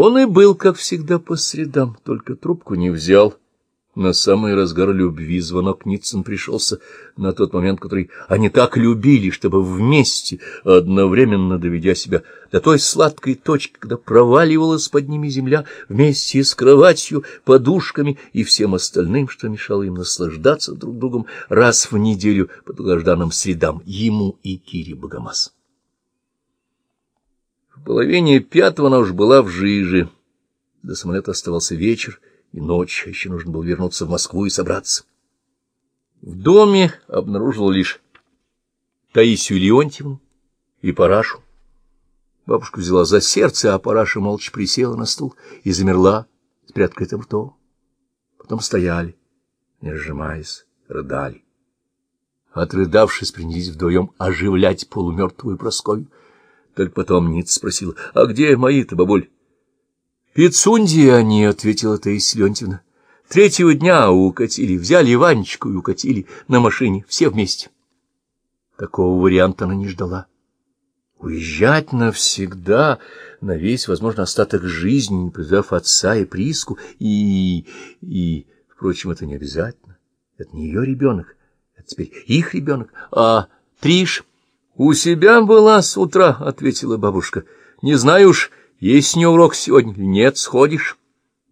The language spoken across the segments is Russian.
Он и был, как всегда, по средам, только трубку не взял. На самый разгар любви звонок Ниццин пришелся на тот момент, который они так любили, чтобы вместе, одновременно доведя себя до той сладкой точки, когда проваливалась под ними земля вместе с кроватью, подушками и всем остальным, что мешало им наслаждаться друг другом раз в неделю по долгожданным средам, ему и Кире Богомаз. Половине пятого она уж была в жиже. До самолета оставался вечер, и ночь, а еще нужно было вернуться в Москву и собраться. В доме обнаружил лишь Таисию Леонтьевну и Парашу. Бабушка взяла за сердце, а Параша молча присела на стул и замерла с приоткрытым ртом. Потом стояли, не разжимаясь, рыдали. Отрыдавшись, принялись вдвоем оживлять полумертвую Прасковью. Только потом Ниц спросила, — А где мои-то, бабуль? Пицунди они, — ответила Таисия Леонтьевна. Третьего дня укатили, взяли Иванечку и укатили на машине, все вместе. Такого варианта она не ждала. Уезжать навсегда, на весь, возможно, остаток жизни, не повидав отца и Приску, и... и... Впрочем, это не обязательно. Это не ее ребенок, это теперь их ребенок. А Триш... — У себя была с утра, — ответила бабушка. — Не знаю уж, есть не урок сегодня нет, сходишь?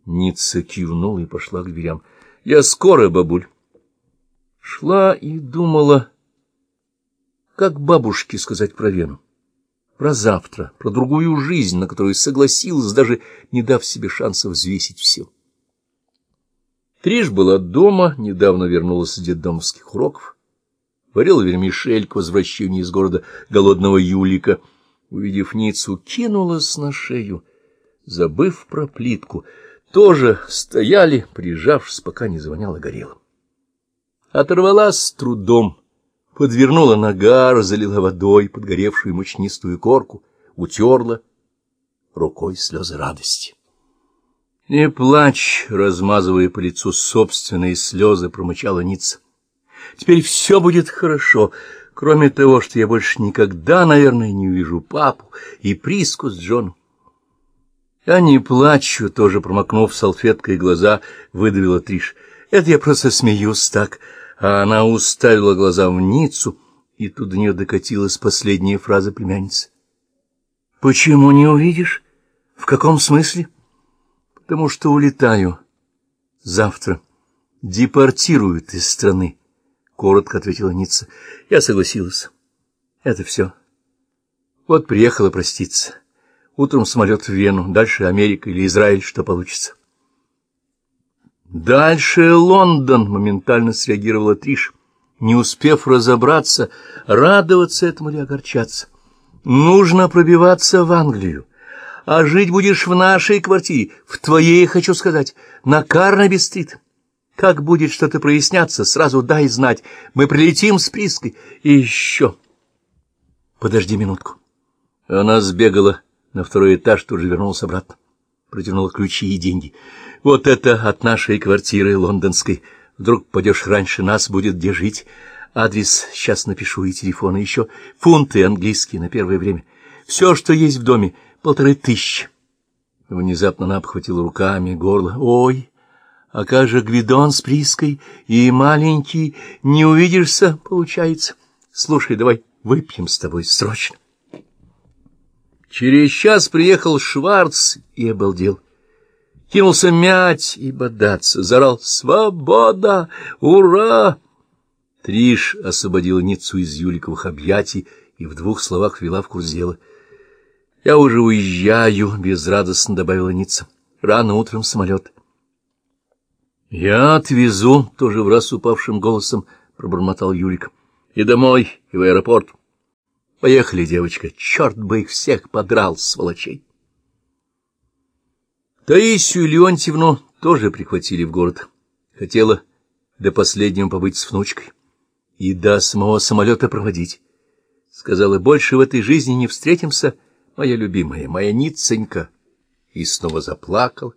Ницца кивнула и пошла к дверям. — Я скоро, бабуль. Шла и думала, как бабушке сказать про Вену, про завтра, про другую жизнь, на которую согласилась, даже не дав себе шанса взвесить все. Триш была дома, недавно вернулась с детдомовских уроков, варила вермишель к возвращению из города голодного Юлика — увидев Ницу, кинулась на шею, забыв про плитку, тоже стояли, прижавшись, пока не звоняло горело. Оторвалась с трудом, подвернула нагар, залила водой подгоревшую мучнистую корку, утерла рукой слезы радости. — Не плачь, — размазывая по лицу собственные слезы, промычала Ницца. — Теперь все будет хорошо. Кроме того, что я больше никогда, наверное, не увижу папу и Приску с Джоном. Я не плачу, тоже промокнув салфеткой глаза, выдавила Триш. Это я просто смеюсь так. А она уставила глаза в Ниццу, и тут до нее докатилась последняя фраза племянницы. — Почему не увидишь? В каком смысле? — Потому что улетаю. Завтра. Депортируют из страны. — коротко ответила Ницца. Я согласилась. Это все. Вот приехала проститься. Утром самолет в Вену, дальше Америка или Израиль, что получится. Дальше Лондон, моментально среагировала Триш, не успев разобраться, радоваться этому или огорчаться. Нужно пробиваться в Англию. А жить будешь в нашей квартире, в твоей, хочу сказать, на Карнаби-стрит. Как будет что-то проясняться, сразу дай знать. Мы прилетим с Приской. И еще... Подожди минутку. Она сбегала на второй этаж, тут же вернулась обратно. Протянула ключи и деньги. Вот это от нашей квартиры лондонской. Вдруг пойдешь раньше нас, будет где жить. Адрес сейчас напишу и телефон, и еще фунты английские на первое время. Все, что есть в доме, полторы тысячи. Внезапно она обхватила руками горло. Ой! А как же Гвидон с Приской и маленький, не увидишься, получается? Слушай, давай выпьем с тобой срочно. Через час приехал Шварц и обалдел. Кинулся мять и бодаться, зарал «Свобода! Ура!» Триш освободил Ниццу из Юликовых объятий и в двух словах вела в курс дела. «Я уже уезжаю», — безрадостно добавила Ницца. «Рано утром самолет». — Я отвезу, — тоже в раз упавшим голосом пробормотал Юрик. — И домой, и в аэропорт. Поехали, девочка, черт бы их всех подрал, сволочей. Таисию Леонтьевну тоже прихватили в город. Хотела до последнего побыть с внучкой и до самого самолета проводить. Сказала, больше в этой жизни не встретимся, моя любимая, моя Ниценька. И снова заплакала.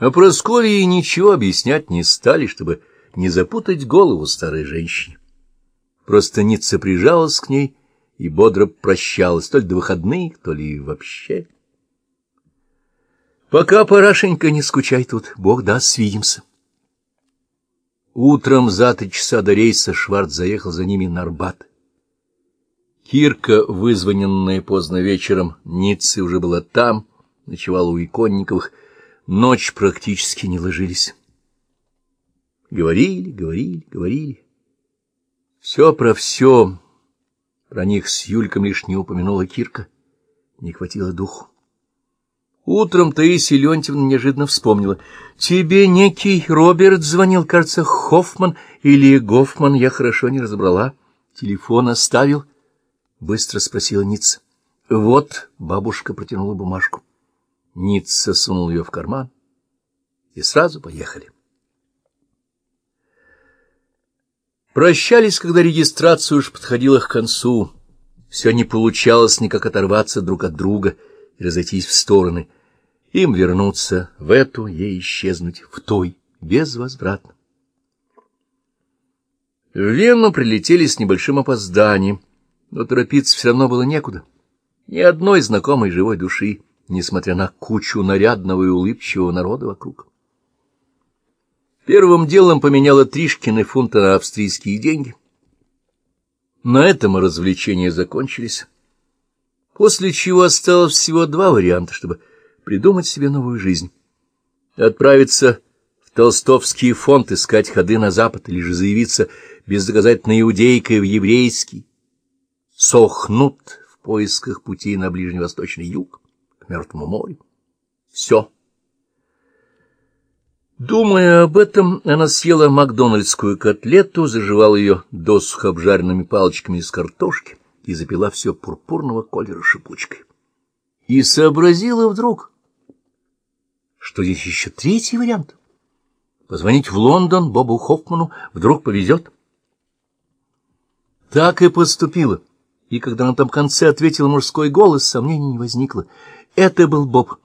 А Прасковье ничего объяснять не стали, чтобы не запутать голову старой женщине. Просто Ницца прижалась к ней и бодро прощалась, то ли до выходных, то ли вообще. Пока, Парашенька, не скучай тут, Бог даст, свидимся. Утром за три часа до рейса Шварц заехал за ними на Арбат. Кирка, вызвоненная поздно вечером, Ниццы уже была там, ночевала у Иконниковых, ночь практически не ложились. Говорили, говорили, говорили. Все про все. Про них с Юльком лишь не упомянула Кирка. Не хватило духу. Утром Таисия Леонтьевна неожиданно вспомнила. — Тебе некий Роберт звонил, кажется, Хоффман или Гофман, я хорошо не разобрала. Телефон оставил? — быстро спросила Ницца. — Вот, — бабушка протянула бумажку. Ницца сунул ее в карман, и сразу поехали. Прощались, когда регистрация уж подходила к концу. Все не получалось никак оторваться друг от друга и разойтись в стороны. Им вернуться в эту, ей исчезнуть в той, безвозвратно. В Вену прилетели с небольшим опозданием, но торопиться все равно было некуда. Ни одной знакомой живой души несмотря на кучу нарядного и улыбчивого народа вокруг. Первым делом поменяла Тришкины фунты на австрийские деньги. На этом развлечения закончились, после чего осталось всего два варианта, чтобы придумать себе новую жизнь. Отправиться в Толстовский фонд искать ходы на запад или же заявиться бездоказательной иудейкой в еврейский, сохнут в поисках путей на ближневосточный юг. Мертвому морю. Все. Думая об этом, она съела макдональдскую котлету, заживала ее досуха обжаренными палочками из картошки и запила все пурпурного колера шипучкой. И сообразила вдруг, что есть еще третий вариант. Позвонить в Лондон Бобу Хоффману вдруг повезет. Так и поступила. И когда на том конце ответил мужской голос, сомнений не возникло — это был Боб.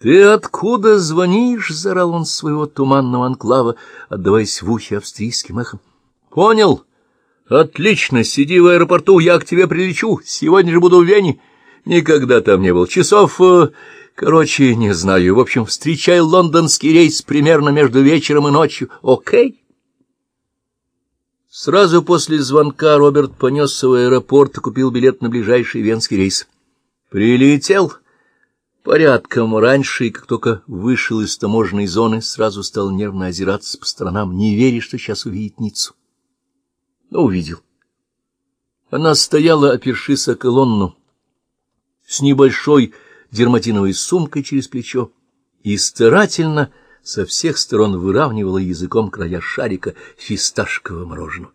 «Ты откуда звонишь?» — зарал он своего туманного анклава, отдаваясь в ухе австрийским эхом. «Понял. Отлично. Сиди в аэропорту, я к тебе прилечу. Сегодня же буду в Вене. Никогда там не был. Часов... Э, короче, не знаю. В общем, встречай лондонский рейс примерно между вечером и ночью. Окей?» Сразу после звонка Роберт понесся в аэропорт и купил билет на ближайший венский рейс. «Прилетел?» Порядком раньше, и как только вышел из таможенной зоны, сразу стал нервно озираться по сторонам, не веря, что сейчас увидит Ниццу. Но увидел. Она стояла, опершись о колонну, с небольшой дерматиновой сумкой через плечо, и старательно со всех сторон выравнивала языком края шарика фисташкового мороженого.